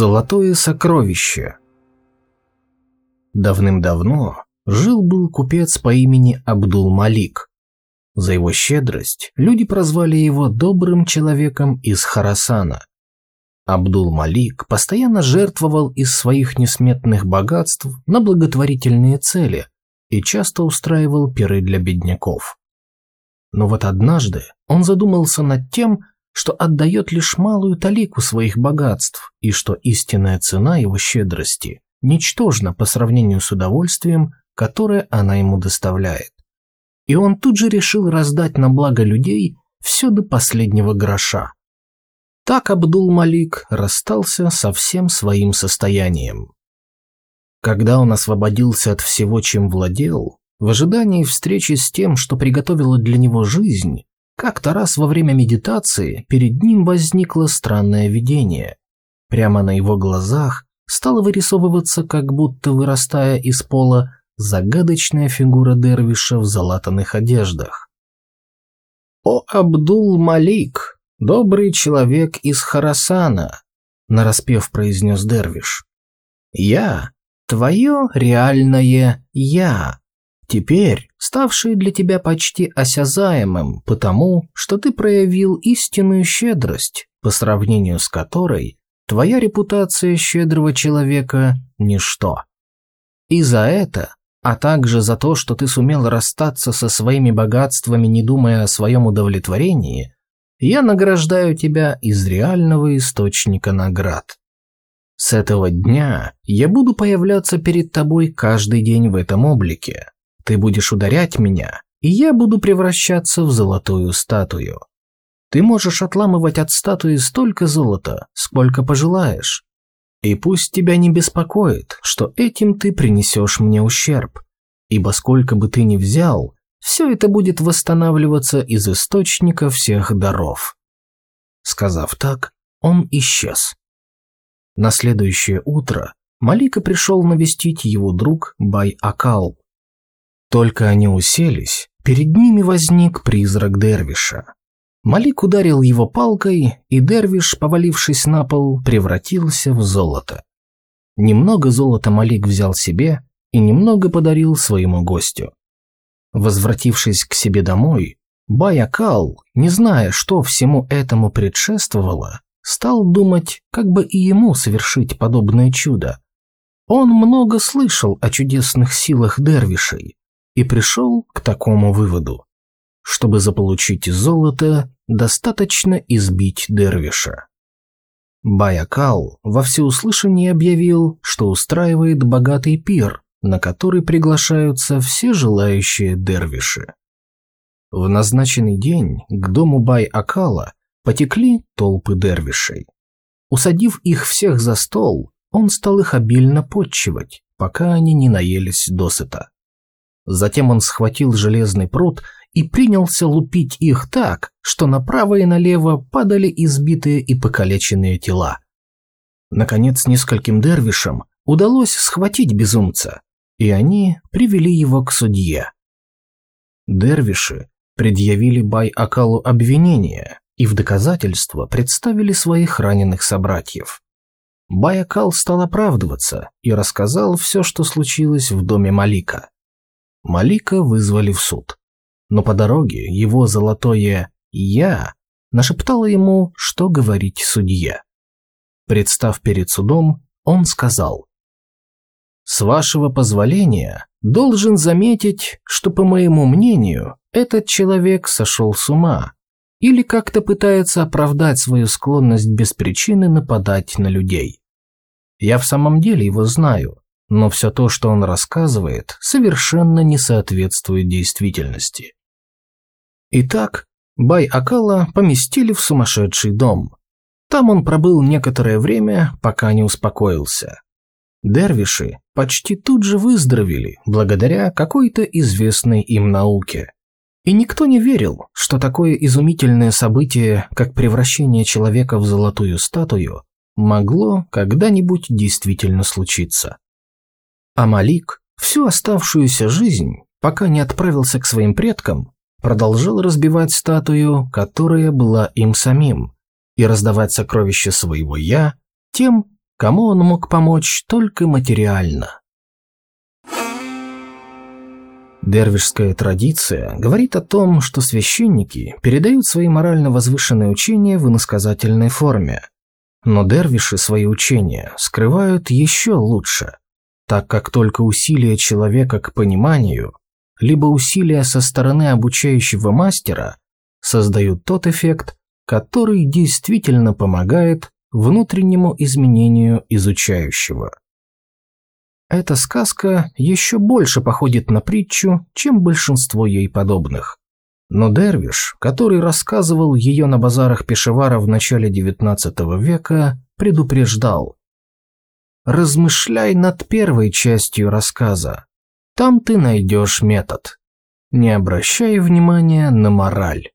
Золотое сокровище Давным-давно жил-был купец по имени Абдул-Малик. За его щедрость люди прозвали его добрым человеком из Харасана. Абдул-Малик постоянно жертвовал из своих несметных богатств на благотворительные цели и часто устраивал пиры для бедняков. Но вот однажды он задумался над тем, что отдает лишь малую талику своих богатств и что истинная цена его щедрости ничтожна по сравнению с удовольствием, которое она ему доставляет. И он тут же решил раздать на благо людей все до последнего гроша. Так Абдул-Малик расстался со всем своим состоянием. Когда он освободился от всего, чем владел, в ожидании встречи с тем, что приготовила для него жизнь, как-то раз во время медитации перед ним возникло странное видение. Прямо на его глазах стала вырисовываться, как будто вырастая из пола, загадочная фигура Дервиша в залатанных одеждах. «О Абдул-Малик, добрый человек из Харасана», – нараспев произнес Дервиш. «Я, твое реальное «я», теперь ставший для тебя почти осязаемым, потому что ты проявил истинную щедрость, по сравнению с которой твоя репутация щедрого человека – ничто. И за это, а также за то, что ты сумел расстаться со своими богатствами, не думая о своем удовлетворении, я награждаю тебя из реального источника наград. С этого дня я буду появляться перед тобой каждый день в этом облике, ты будешь ударять меня, и я буду превращаться в золотую статую. Ты можешь отламывать от статуи столько золота, сколько пожелаешь. И пусть тебя не беспокоит, что этим ты принесешь мне ущерб, ибо сколько бы ты ни взял, все это будет восстанавливаться из источника всех даров. Сказав так, он исчез. На следующее утро Малика пришел навестить его друг Бай-Акал, только они уселись, перед ними возник призрак Дервиша. Малик ударил его палкой, и Дервиш, повалившись на пол, превратился в золото. Немного золота Малик взял себе и немного подарил своему гостю. Возвратившись к себе домой, Баякал, не зная, что всему этому предшествовало, стал думать, как бы и ему совершить подобное чудо. Он много слышал о чудесных силах дервишей, и пришел к такому выводу. Чтобы заполучить золото, достаточно избить Дервиша. Баякал во всеуслышание объявил, что устраивает богатый пир, на который приглашаются все желающие дервиши. В назначенный день к дому Бай-Акала потекли толпы дервишей. Усадив их всех за стол, он стал их обильно подчивать, пока они не наелись досыта. Затем он схватил железный пруд и принялся лупить их так, что направо и налево падали избитые и покалеченные тела. Наконец, нескольким дервишам удалось схватить безумца, и они привели его к судье. Дервиши предъявили Бай-Акалу обвинение и в доказательство представили своих раненых собратьев. Бай-Акал стал оправдываться и рассказал все, что случилось в доме Малика. Малика вызвали в суд. Но по дороге его золотое «я» нашептало ему, что говорить судье. Представ перед судом, он сказал, «С вашего позволения, должен заметить, что, по моему мнению, этот человек сошел с ума или как-то пытается оправдать свою склонность без причины нападать на людей. Я в самом деле его знаю, но все то, что он рассказывает, совершенно не соответствует действительности. Итак, Бай-Акала поместили в сумасшедший дом. Там он пробыл некоторое время, пока не успокоился. Дервиши почти тут же выздоровели благодаря какой-то известной им науке. И никто не верил, что такое изумительное событие, как превращение человека в золотую статую, могло когда-нибудь действительно случиться. А Малик всю оставшуюся жизнь, пока не отправился к своим предкам, продолжал разбивать статую, которая была им самим, и раздавать сокровища своего «я» тем, кому он мог помочь только материально. Дервишская традиция говорит о том, что священники передают свои морально возвышенные учения в иносказательной форме. Но дервиши свои учения скрывают еще лучше, так как только усилия человека к пониманию, либо усилия со стороны обучающего мастера создают тот эффект, который действительно помогает внутреннему изменению изучающего. Эта сказка еще больше походит на притчу, чем большинство ей подобных. Но Дервиш, который рассказывал ее на базарах Пешевара в начале XIX века, предупреждал. «Размышляй над первой частью рассказа. Там ты найдешь метод. Не обращай внимания на мораль».